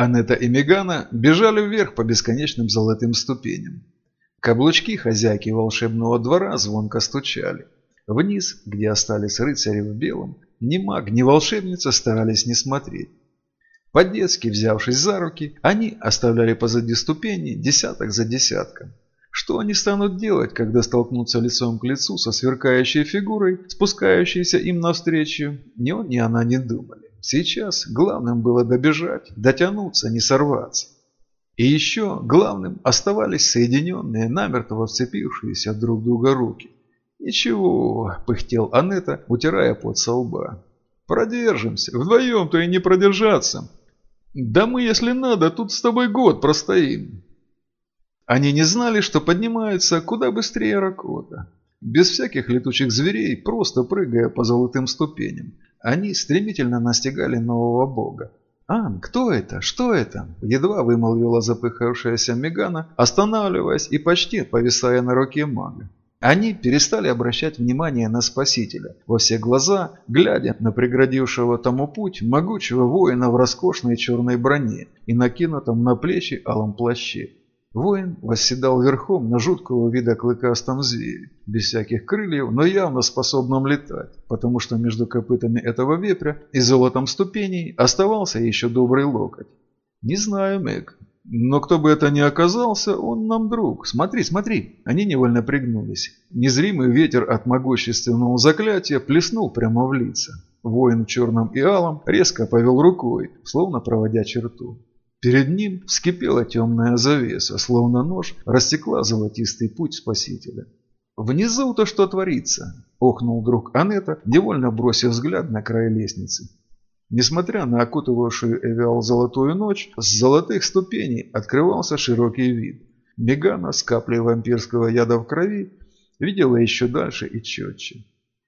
Анетта и Мегана бежали вверх по бесконечным золотым ступеням. Каблучки хозяйки волшебного двора звонко стучали. Вниз, где остались рыцари в белом, ни маг, ни волшебница старались не смотреть. По-детски взявшись за руки, они оставляли позади ступени десяток за десятком. Что они станут делать, когда столкнутся лицом к лицу со сверкающей фигурой, спускающейся им навстречу, ни он, ни она не думали. Сейчас главным было добежать, дотянуться, не сорваться. И еще главным оставались соединенные, намертво вцепившиеся друг друга руки. «Ничего», – пыхтел Анетта, утирая пот со лба. «Продержимся. Вдвоем-то и не продержаться. Да мы, если надо, тут с тобой год простоим». Они не знали, что поднимаются куда быстрее Ракота. Без всяких летучих зверей, просто прыгая по золотым ступеням. Они стремительно настигали нового бога. «Ан, кто это? Что это?» Едва вымолвила запыхавшаяся Мегана, останавливаясь и почти повисая на руке мага. Они перестали обращать внимание на Спасителя, во все глаза, глядя на преградившего тому путь могучего воина в роскошной черной броне и накинутом на плечи алом плаще. Воин восседал верхом на жуткого вида клыкастом звере, без всяких крыльев, но явно способном летать, потому что между копытами этого вепря и золотом ступеней оставался еще добрый локоть. «Не знаю, Мэг, но кто бы это ни оказался, он нам друг. Смотри, смотри!» Они невольно пригнулись. Незримый ветер от могущественного заклятия плеснул прямо в лица. Воин в черном и алом резко повел рукой, словно проводя черту. Перед ним вскипела темная завеса, словно нож растекла золотистый путь Спасителя. «Внизу-то что творится?» – охнул друг Анетта, невольно бросив взгляд на край лестницы. Несмотря на окутывавшую Эвиал золотую ночь, с золотых ступеней открывался широкий вид. Мегана с каплей вампирского яда в крови видела еще дальше и четче.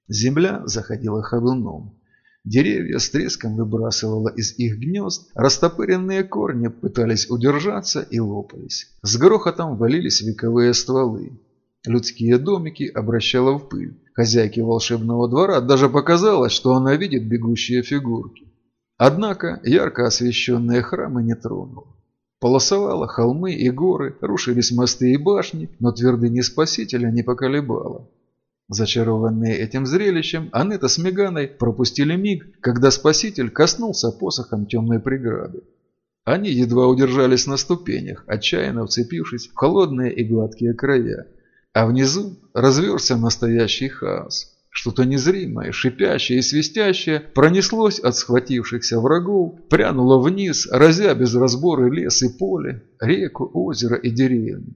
Земля заходила ходуном. Деревья с треском выбрасывало из их гнезд, растопыренные корни пытались удержаться и лопались. С грохотом валились вековые стволы. Людские домики обращало в пыль. Хозяйке волшебного двора даже показалось, что она видит бегущие фигурки. Однако ярко освещенные храмы не тронуло. Полосовало холмы и горы, рушились мосты и башни, но твердыни Спасителя не поколебало. Зачарованные этим зрелищем, Анетта с Меганой пропустили миг, когда спаситель коснулся посохом темной преграды. Они едва удержались на ступенях, отчаянно вцепившись в холодные и гладкие края. А внизу разверся настоящий хаос. Что-то незримое, шипящее и свистящее пронеслось от схватившихся врагов, прянуло вниз, разя без разбора лес и поле, реку, озеро и деревни.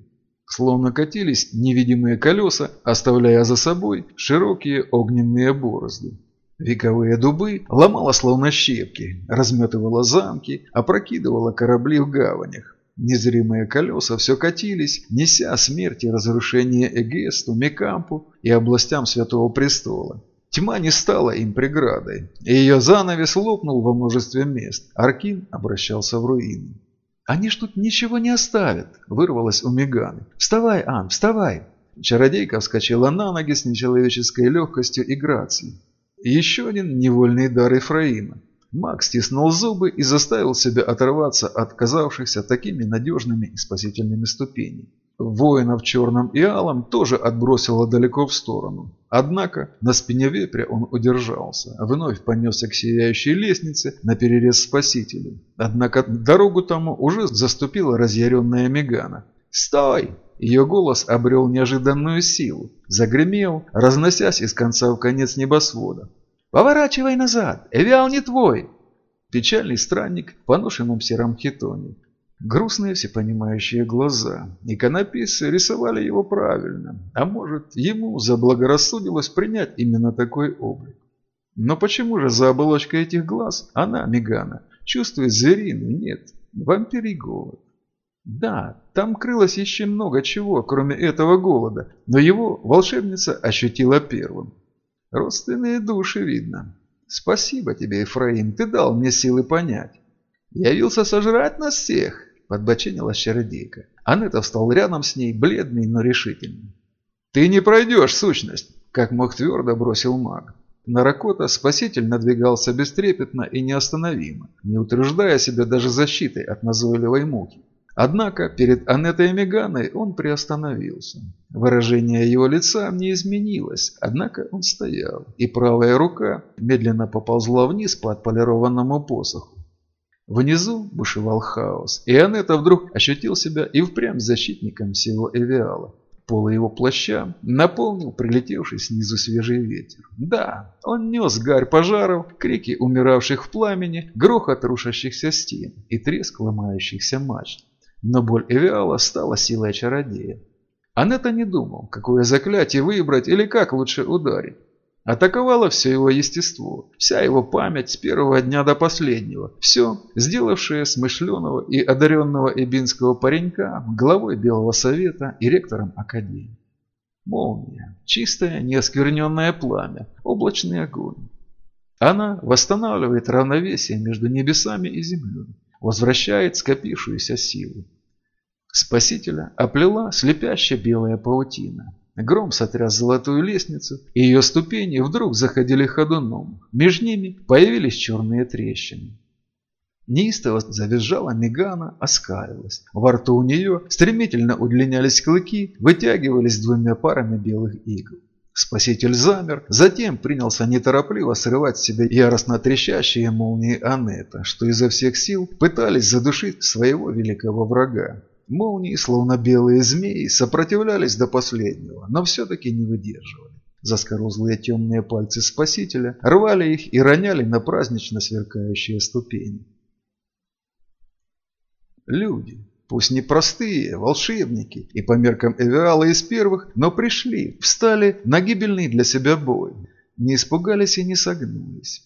Словно катились невидимые колеса, оставляя за собой широкие огненные борозды. Вековые дубы ломала словно щепки, разметывала замки, опрокидывала корабли в гаванях. Незримые колеса все катились, неся смерть и разрушение Эгесту, Мекампу и областям Святого Престола. Тьма не стала им преградой, и ее занавес лопнул во множестве мест. Аркин обращался в руины. «Они ж тут ничего не оставят!» – вырвалось у Меганы. «Вставай, Ан, вставай!» Чародейка вскочила на ноги с нечеловеческой легкостью и грацией. еще один невольный дар Ефраима. Макс стиснул зубы и заставил себя оторваться от казавшихся такими надежными и спасительными ступеней. Воина в черном и алом тоже отбросило далеко в сторону. Однако на спине вепря он удержался, вновь понесся к сияющей лестнице на перерез спасителю. Однако дорогу тому уже заступила разъяренная Мегана. «Стой!» Ее голос обрел неожиданную силу, загремел, разносясь из конца в конец небосвода. «Поворачивай назад! Эвиал не твой!» Печальный странник в поношенном сером хитоне Грустные всепонимающие глаза. Иконописцы рисовали его правильно, а может, ему заблагорассудилось принять именно такой облик. Но почему же за оболочкой этих глаз она, Мегана, чувствует звериный, нет, вампирий голод? Да, там крылось еще много чего, кроме этого голода, но его волшебница ощутила первым. Родственные души видно. Спасибо тебе, Ефраим, ты дал мне силы понять. Явился сожрать нас всех, подбоченилась чародейка. Анетта встал рядом с ней, бледный, но решительный. «Ты не пройдешь, сущность!» – как мог твердо бросил маг. На Ракота спаситель надвигался бестрепетно и неостановимо, не утруждая себя даже защитой от назойливой мухи. Однако перед Анетой Меганой он приостановился. Выражение его лица не изменилось, однако он стоял, и правая рука медленно поползла вниз по отполированному посоху. Внизу бушевал хаос, и Анетта вдруг ощутил себя и впрямь защитником всего Эвиала. Полы его плаща наполнил прилетевший снизу свежий ветер. Да, он нес гарь пожаров, крики умиравших в пламени, грохот рушащихся стен и треск ломающихся мачт. Но боль Эвиала стала силой чародея. Анетта не думал, какое заклятие выбрать или как лучше ударить. Атаковало все его естество, вся его память с первого дня до последнего. Все, сделавшее смышленого и одаренного эбинского паренька главой Белого Совета и ректором Академии. Молния, чистое, неоскверненное пламя, облачный огонь. Она восстанавливает равновесие между небесами и землей, возвращает скопившуюся силу. Спасителя оплела слепящая белая паутина. Гром сотряс золотую лестницу, и ее ступени вдруг заходили ходуном. Между ними появились черные трещины. Неистово завизжала Мегана, оскалилась. Во рту у нее стремительно удлинялись клыки, вытягивались двумя парами белых игл. Спаситель замер, затем принялся неторопливо срывать с себя яростно трещащие молнии Анета, что изо всех сил пытались задушить своего великого врага. Молнии, словно белые змеи, сопротивлялись до последнего, но все-таки не выдерживали. Заскорузлые темные пальцы спасителя рвали их и роняли на празднично сверкающие ступени. Люди, пусть не простые, волшебники, и по меркам Эвиала из первых, но пришли, встали на гибельный для себя бой, не испугались и не согнулись.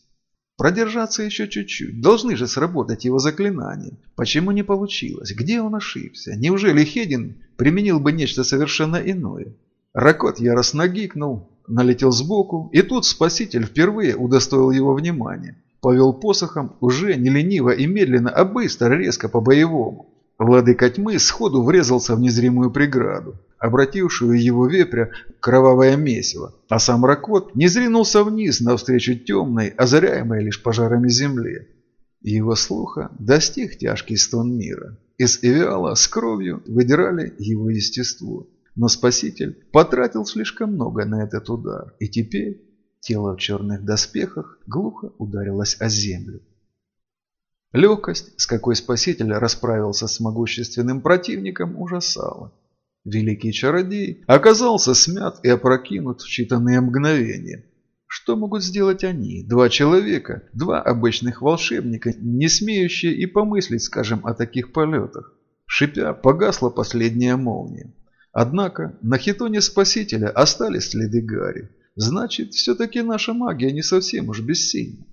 Продержаться еще чуть-чуть. Должны же сработать его заклинания. Почему не получилось? Где он ошибся? Неужели Хедин применил бы нечто совершенно иное? Ракот яростно гикнул, налетел сбоку, и тут спаситель впервые удостоил его внимания. Повел посохом уже не лениво и медленно, а быстро, резко по-боевому. Владыка тьмы сходу врезался в незримую преграду обратившую его вепря кровавое месиво, а сам Ракот не зринулся вниз навстречу темной, озаряемой лишь пожарами земле. Его слуха достиг тяжкий стон мира. Из Эвиала с кровью выдирали его естество. Но Спаситель потратил слишком много на этот удар, и теперь тело в черных доспехах глухо ударилось о землю. Легкость, с какой Спаситель расправился с могущественным противником, ужасала. Великий чародей оказался смят и опрокинут в считанные мгновения. Что могут сделать они, два человека, два обычных волшебника, не смеющие и помыслить, скажем, о таких полетах? Шипя, погасла последняя молния. Однако на хитоне Спасителя остались следы Гарри. Значит, все-таки наша магия не совсем уж бессильна.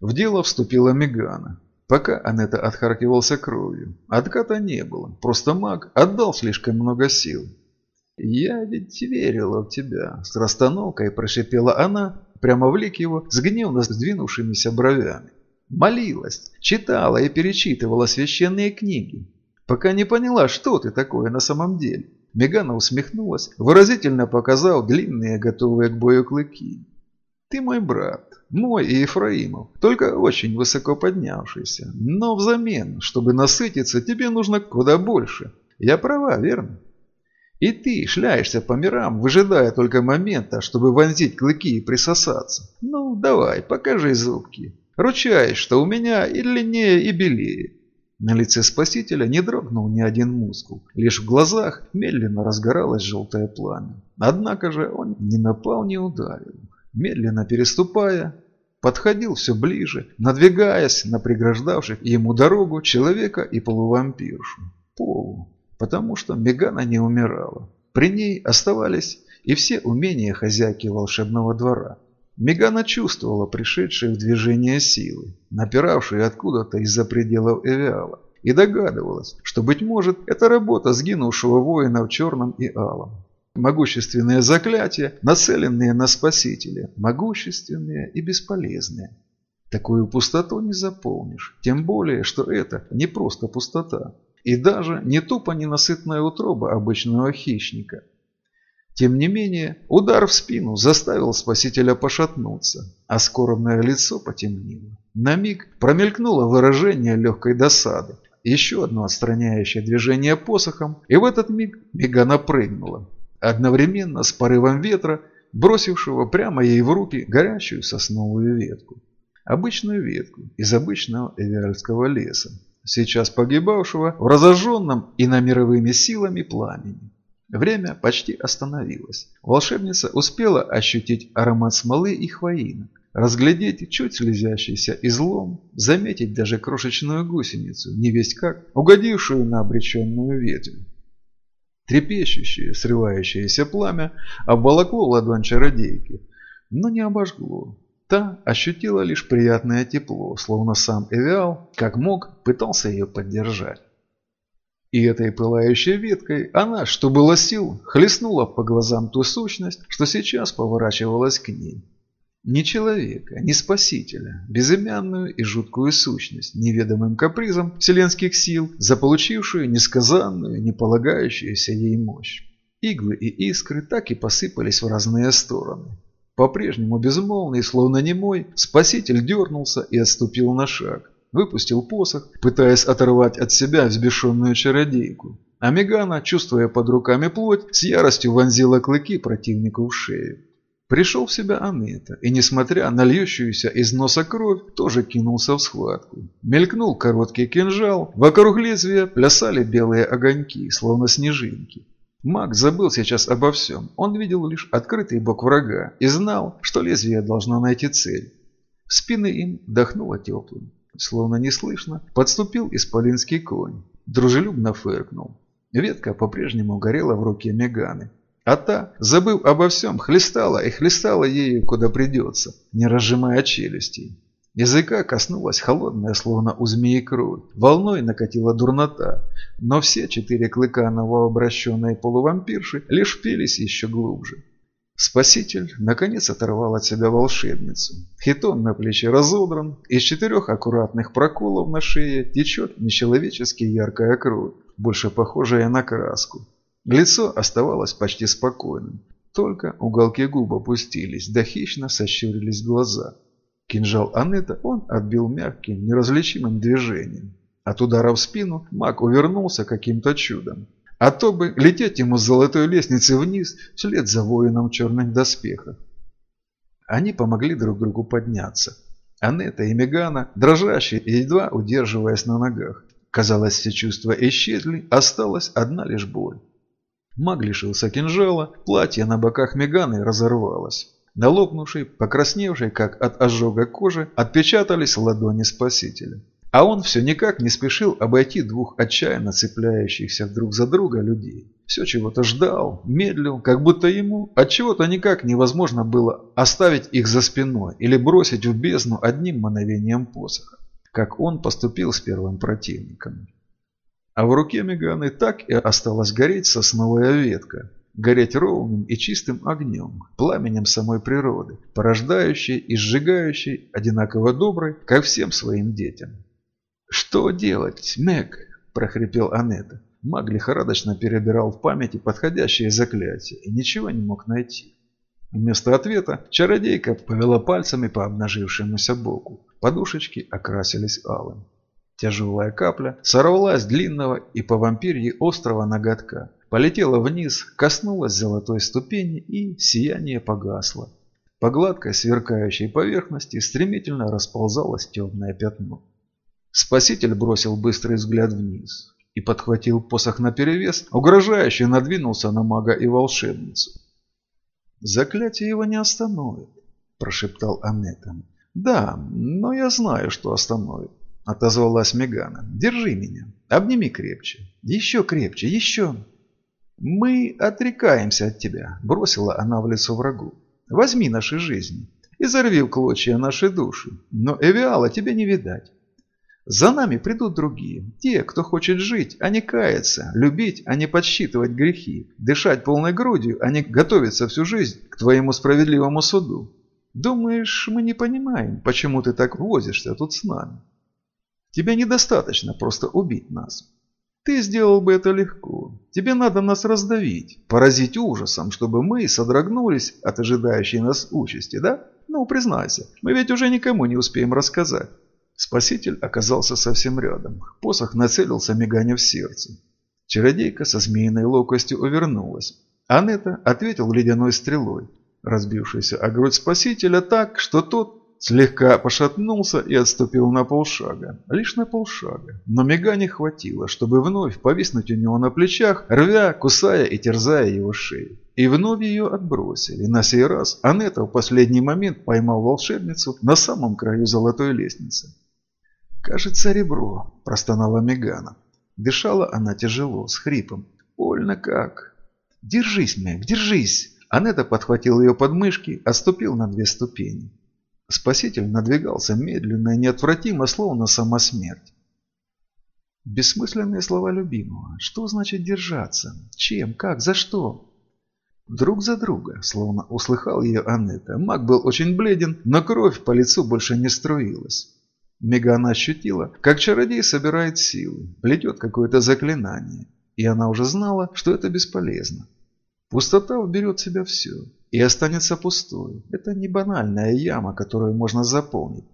В дело вступила Мегана. Пока Анетта отхаркивался кровью. Отката не было, просто маг отдал слишком много сил. «Я ведь верила в тебя», – с расстановкой прошипела она, прямо в лик его, с гневно сдвинувшимися бровями. Молилась, читала и перечитывала священные книги, пока не поняла, что ты такое на самом деле. Мегана усмехнулась, выразительно показал длинные, готовые к бою клыки. «Ты мой брат, мой и Ефраимов, только очень высоко поднявшийся. Но взамен, чтобы насытиться, тебе нужно куда больше. Я права, верно? И ты шляешься по мирам, выжидая только момента, чтобы вонзить клыки и присосаться. Ну, давай, покажи зубки. Ручаюсь, что у меня и длиннее, и белее. На лице спасителя не дрогнул ни один мускул, лишь в глазах медленно разгоралось желтое пламя. Однако же он не напал, не ударил. Медленно переступая, подходил все ближе, надвигаясь на преграждавших ему дорогу человека и полувампиршу. Полу, потому что Мегана не умирала. При ней оставались и все умения хозяйки волшебного двора. Мегана чувствовала пришедшие в движение силы, напиравшие откуда-то из-за пределов Эвиала, и догадывалась, что, быть может, это работа сгинувшего воина в черном и алом. Могущественные заклятия, нацеленные на спасителя, могущественные и бесполезные. Такую пустоту не заполнишь, тем более, что это не просто пустота. И даже не тупо ненасытная утроба обычного хищника. Тем не менее, удар в спину заставил спасителя пошатнуться, а скоробное лицо потемнело. На миг промелькнуло выражение легкой досады, еще одно отстраняющее движение посохом, и в этот миг Мегана прыгнула, одновременно с порывом ветра, бросившего прямо ей в руки горящую сосновую ветку. Обычную ветку из обычного эвиальского леса, сейчас погибавшего в разожженном иномировыми силами пламени. Время почти остановилось. Волшебница успела ощутить аромат смолы и хвоинок, разглядеть чуть слезящийся излом, заметить даже крошечную гусеницу, не весть как, угодившую на обреченную ветвь. Трепещущее, срывающееся пламя обволокло ладонь чародейки, но не обожгло. Та ощутила лишь приятное тепло, словно сам Эвиал, как мог, пытался ее поддержать. И этой пылающей веткой она, что было сил, хлестнула по глазам ту сущность, что сейчас поворачивалась к ней. Не человека, не спасителя, безымянную и жуткую сущность, неведомым капризом вселенских сил, заполучившую несказанную, не полагающуюся ей мощь. Иглы и искры так и посыпались в разные стороны. По-прежнему безмолвный, словно немой, спаситель дернулся и отступил на шаг. Выпустил посох, пытаясь оторвать от себя взбешенную чародейку. А Мегана, чувствуя под руками плоть, с яростью вонзила клыки противнику в шею. Пришел в себя Анетта и, несмотря на льющуюся из носа кровь, тоже кинулся в схватку. Мелькнул короткий кинжал, вокруг лезвия плясали белые огоньки, словно снежинки. Маг забыл сейчас обо всем. Он видел лишь открытый бок врага и знал, что лезвие должно найти цель. В спины им дохнуло теплым. Словно неслышно, подступил исполинский конь. Дружелюбно фыркнул. Ветка по-прежнему горела в руке Меганы. А та, забыв обо всем, хлестала и хлестала ею куда придется, не разжимая челюстей. Языка коснулась холодная, словно у змеи кровь. Волной накатила дурнота, но все четыре клыка новообращенной полувампирши лишь впились еще глубже. Спаситель наконец оторвал от себя волшебницу. Хитон на плече разодран, из четырех аккуратных проколов на шее течет нечеловечески яркая кровь, больше похожая на краску. Лицо оставалось почти спокойным, только уголки губ опустились, да хищно сощурились глаза. Кинжал Анетта он отбил мягким, неразличимым движением. От удара в спину маг увернулся каким-то чудом. А то бы лететь ему с золотой лестницы вниз вслед за воином в черных доспехах. Они помогли друг другу подняться. Анетта и Мегана, дрожащие и едва удерживаясь на ногах. Казалось, все чувства исчезли, осталась одна лишь боль. Маг лишился кинжала, платье на боках Меганы разорвалось. На лопнувшей, покрасневшей, как от ожога кожи, отпечатались ладони спасителя. А он все никак не спешил обойти двух отчаянно цепляющихся друг за друга людей. Все чего-то ждал, медлил, как будто ему от чего-то никак невозможно было оставить их за спиной или бросить в бездну одним мановением посоха, как он поступил с первым противником. А в руке Меганы так и осталась гореть сосновая ветка, гореть ровным и чистым огнем, пламенем самой природы, порождающей и сжигающей, одинаково доброй, как всем своим детям. «Что делать, Мег?» – прохрипел Анетта. Маг лихорадочно перебирал в памяти подходящее заклятие и ничего не мог найти. Вместо ответа чародейка повела пальцами по обнажившемуся боку. Подушечки окрасились алым. Тяжелая капля сорвалась с длинного и по вампирьи острого ноготка, полетела вниз, коснулась золотой ступени и сияние погасло. По гладкой сверкающей поверхности стремительно расползалось темное пятно. Спаситель бросил быстрый взгляд вниз и подхватил посох наперевес, угрожающе надвинулся на мага и волшебницу. «Заклятие его не остановит», – прошептал Анетта. «Да, но я знаю, что остановит. – отозвалась Мегана. «Держи меня. Обними крепче. Еще крепче. Еще». «Мы отрекаемся от тебя», – бросила она в лицо врагу. «Возьми наши жизни и зарви в клочья наши души. Но Эвиала тебе не видать. За нами придут другие, те, кто хочет жить, а не каяться, любить, а не подсчитывать грехи, дышать полной грудью, а не готовиться всю жизнь к твоему справедливому суду. Думаешь, мы не понимаем, почему ты так возишься тут с нами?» Тебе недостаточно просто убить нас. Ты сделал бы это легко. Тебе надо нас раздавить, поразить ужасом, чтобы мы содрогнулись от ожидающей нас участи, да? Ну, признайся, мы ведь уже никому не успеем рассказать. Спаситель оказался совсем рядом. Посох нацелился Мегане в сердце. Чародейка со змеиной ловкостью увернулась. Анетта ответил ледяной стрелой, разбившейся о грудь спасителя так, что тот слегка пошатнулся и отступил на полшага. Лишь на полшага. Но Мегане хватило, чтобы вновь повиснуть у него на плечах, рвя, кусая и терзая его шею. И вновь ее отбросили. На сей раз Анетта в последний момент поймал волшебницу на самом краю золотой лестницы. «Кажется, ребро», – простонала Мегана. Дышала она тяжело, с хрипом. «Больно как!» «Держись, Мег, держись!» Анетта подхватил ее подмышки, отступил на две ступени. Спаситель надвигался медленно и неотвратимо, словно сама смерть. Бессмысленные слова любимого. Что значит держаться? Чем? Как? За что? Друг за друга, словно услыхал ее Анетта. Маг был очень бледен, но кровь по лицу больше не струилась. Мегана ощутила, как чародей собирает силы, плетет какое-то заклинание. И она уже знала, что это бесполезно. Пустота уберет себя все и останется пустой. Это не банальная яма, которую можно заполнить.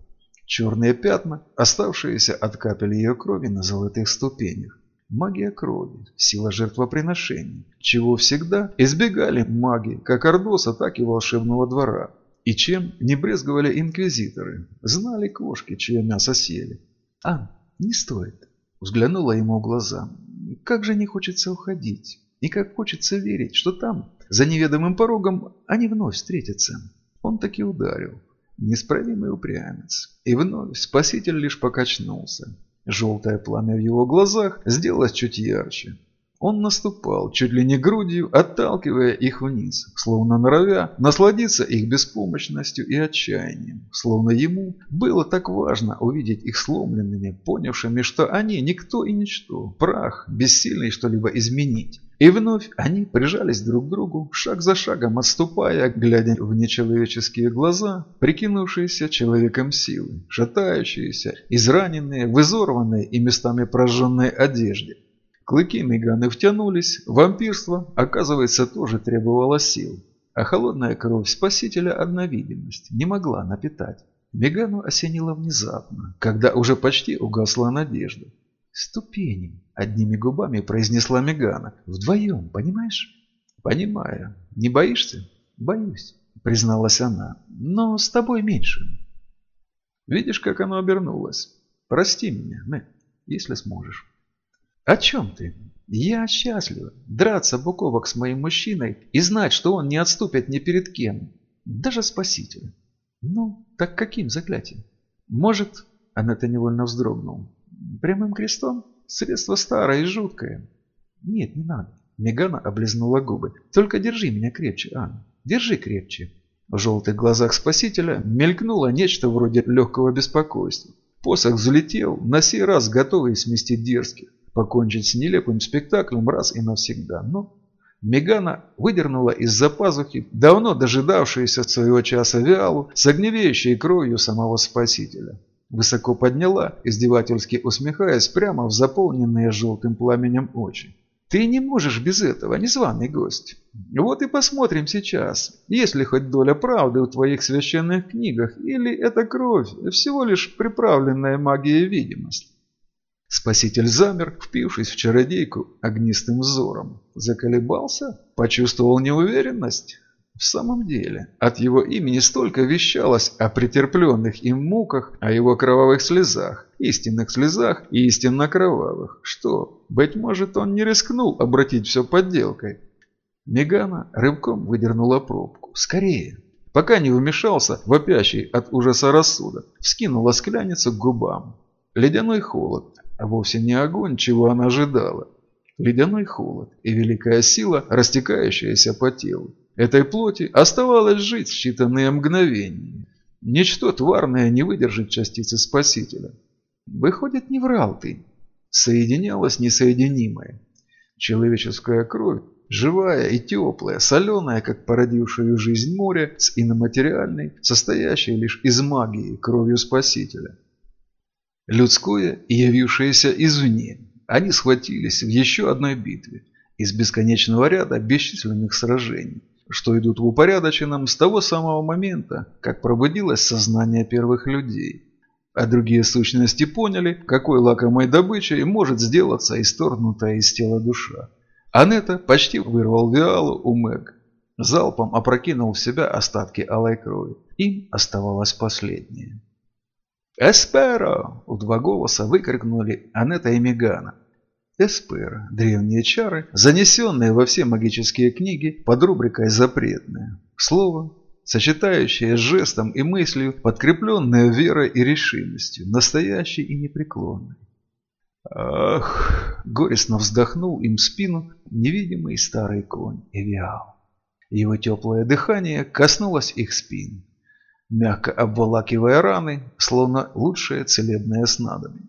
Черные пятна, оставшиеся от капель ее крови на золотых ступенях. Магия крови, сила жертвоприношений, чего всегда избегали маги, как Ордоса, так и волшебного двора. И чем не брезговали инквизиторы, знали кошки, чье мясо съели. «А, не стоит», – взглянула ему в глаза. «Как же не хочется уходить, и как хочется верить, что там, за неведомым порогом, они вновь встретятся». Он таки ударил. Неисправимый упрямец. И вновь спаситель лишь покачнулся. Желтое пламя в его глазах сделалось чуть ярче. Он наступал, чуть ли не грудью, отталкивая их вниз, словно норовя насладиться их беспомощностью и отчаянием, словно ему было так важно увидеть их сломленными, понявшими, что они никто и ничто, прах, бессильный что-либо изменить. И вновь они прижались друг к другу, шаг за шагом отступая, глядя в нечеловеческие глаза, прикинувшиеся человеком силы, шатающиеся, израненные, в изорванной и местами прожженной одежде. Клыки Меганы втянулись, вампирство, оказывается, тоже требовало сил. А холодная кровь спасителя одна видимость не могла напитать. Мегану осенило внезапно, когда уже почти угасла надежда. «Ступени», — одними губами произнесла Мегана. «Вдвоем, понимаешь?» «Понимаю. Не боишься?» «Боюсь», — призналась она. «Но с тобой меньше». «Видишь, как оно обернулось? Прости меня, Мэг, если сможешь». «О чем ты? Я счастлива драться бок о бок с моим мужчиной и знать, что он не отступит ни перед кем, даже спасителя. Ну, так каким заклятием? Может, она-то невольно вздрогнул. Прямым крестом? Средство старое и жуткое. Нет, не надо. Мегана облизнула губы. Только держи меня крепче, Анна. Держи крепче. В желтых глазах спасителя мелькнуло нечто вроде легкого беспокойства. Посох взлетел, на сей раз готовый сместить дерзких покончить с нелепым спектаклем раз и навсегда. Но Мегана выдернула из-за пазухи давно дожидавшуюся своего часа виалу с огневеющей кровью самого Спасителя. Высоко подняла, издевательски усмехаясь прямо в заполненные желтым пламенем очи. «Ты не можешь без этого, незваный гость. Вот и посмотрим сейчас, есть ли хоть доля правды в твоих священных книгах, или это кровь, всего лишь приправленная магией видимость». Спаситель замер, впившись в чародейку огнистым взором. Заколебался? Почувствовал неуверенность? В самом деле, от его имени столько вещалось о претерпленных им муках, о его кровавых слезах, истинных слезах и истинно кровавых, что, быть может, он не рискнул обратить все подделкой. Мегана рывком выдернула пробку. «Скорее!» Пока не вмешался, вопящий от ужаса рассудок, вскинула скляницу к губам. Ледяной холод, а вовсе не огонь, чего она ожидала. Ледяной холод и великая сила, растекающаяся по телу. Этой плоти оставалось жить считанные мгновения. Ничто тварное не выдержит частицы Спасителя. Выходит, не врал ты. Соединялось несоединимое. Человеческая кровь, живая и теплая, соленая, как породившую жизнь море, с иноматериальной, состоящей лишь из магии, кровью Спасителя людское явившееся извне, они схватились в еще одной битве из бесконечного ряда бесчисленных сражений, что идут в упорядоченном с того самого момента, как пробудилось сознание первых людей. А другие сущности поняли, какой лакомой добычей может сделаться исторгнутая из тела душа. Анетта почти вырвал Виалу у Мэг. Залпом опрокинул в себя остатки алой крови. Им оставалось последнее. «Эсперо!» – в два голоса выкрикнули Анетта и Мегана. Эспера – древние чары, занесенные во все магические книги под рубрикой «Запретные». Слово, сочетающее с жестом и мыслью, подкрепленное верой и решимостью, настоящей и непреклонной. Ах, горестно вздохнул им в спину невидимый старый конь Эвиал. Его теплое дыхание коснулось их спин, мягко обволакивая раны, словно лучшее целебное снадобье.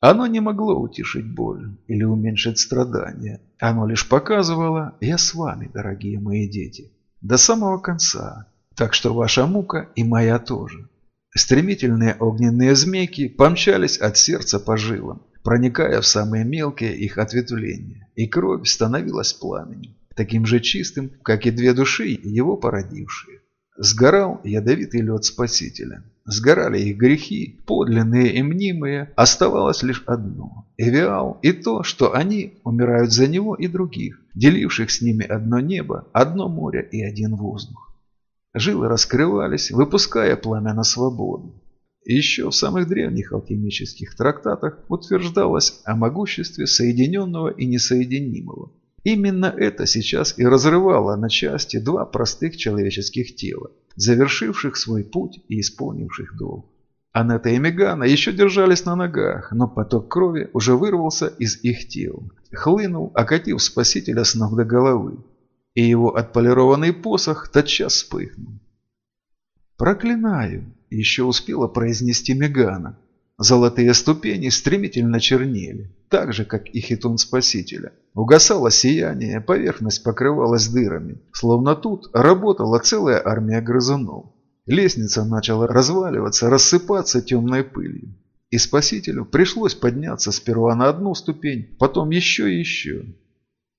Оно не могло утешить боль или уменьшить страдания. Оно лишь показывало «Я с вами, дорогие мои дети, до самого конца, так что ваша мука и моя тоже». Стремительные огненные змейки помчались от сердца по жилам, проникая в самые мелкие их ответвления, и кровь становилась пламенем, таким же чистым, как и две души, его породившие. Сгорал ядовитый лед Спасителя. Сгорали их грехи, подлинные и мнимые. Оставалось лишь одно – Эвиал и то, что они умирают за него и других, деливших с ними одно небо, одно море и один воздух. Жилы раскрывались, выпуская пламя на свободу. Еще в самых древних алхимических трактатах утверждалось о могуществе соединенного и несоединимого. Именно это сейчас и разрывало на части два простых человеческих тела, завершивших свой путь и исполнивших долг. Анетта и Мегана еще держались на ногах, но поток крови уже вырвался из их тел, хлынул, окатив спасителя с ног до головы, и его отполированный посох тотчас вспыхнул. «Проклинаю!» – еще успела произнести Мегана. Золотые ступени стремительно чернели, так же, как и хитон Спасителя. Угасало сияние, поверхность покрывалась дырами, словно тут работала целая армия грызунов. Лестница начала разваливаться, рассыпаться темной пылью. И Спасителю пришлось подняться сперва на одну ступень, потом еще и еще.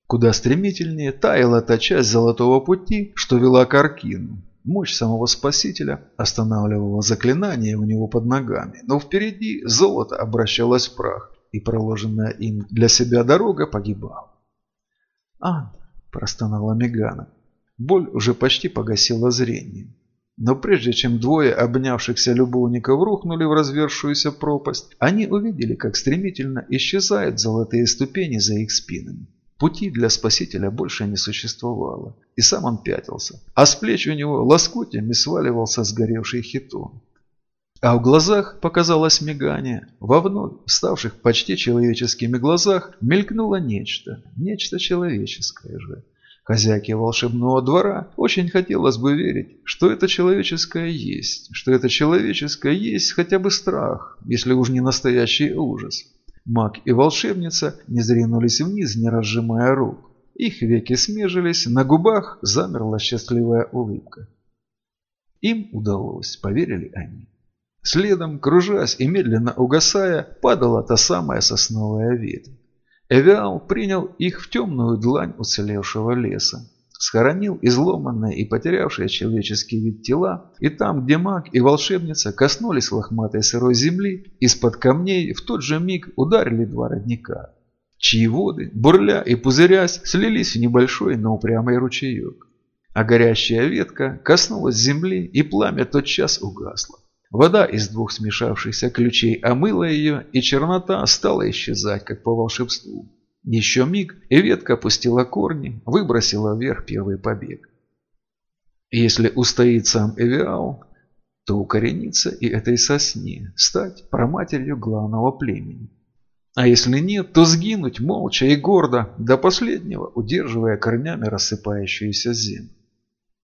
Куда стремительнее таяла та часть золотого пути, что вела к Аркину. Мощь самого Спасителя останавливала заклинание у него под ногами, но впереди золото обращалось в прах, и проложенная им для себя дорога погибала. «Ан!» – простонала Мегана. Боль уже почти погасила зрение. Но прежде чем двое обнявшихся любовников рухнули в развершуюся пропасть, они увидели, как стремительно исчезают золотые ступени за их спинами. Пути для спасителя больше не существовало, и сам он пятился, а с плеч у него лоскутями сваливался сгоревший хитон. А в глазах показалось мигание, во вновь ставших почти человеческими глазах мелькнуло нечто, нечто человеческое же. Хозяйке волшебного двора очень хотелось бы верить, что это человеческое есть, что это человеческое есть хотя бы страх, если уж не настоящий ужас. Маг и волшебница не зринулись вниз, не разжимая рук. Их веки смежились, на губах замерла счастливая улыбка. Им удалось, поверили они. Следом, кружась и медленно угасая, падала та самая сосновая ветвь. Эвиал принял их в темную длань уцелевшего леса схоронил изломанные и потерявшие человеческий вид тела, и там, где маг и волшебница коснулись лохматой сырой земли, из-под камней в тот же миг ударили два родника, чьи воды, бурля и пузырясь, слились в небольшой, но упрямый ручеек. А горящая ветка коснулась земли, и пламя тотчас угасло. Вода из двух смешавшихся ключей омыла ее, и чернота стала исчезать, как по волшебству. Еще миг, и ветка опустила корни, выбросила вверх первый побег. Если устоит сам Эвиал, то укорениться и этой сосне, стать проматерью главного племени. А если нет, то сгинуть молча и гордо, до последнего, удерживая корнями рассыпающуюся землю.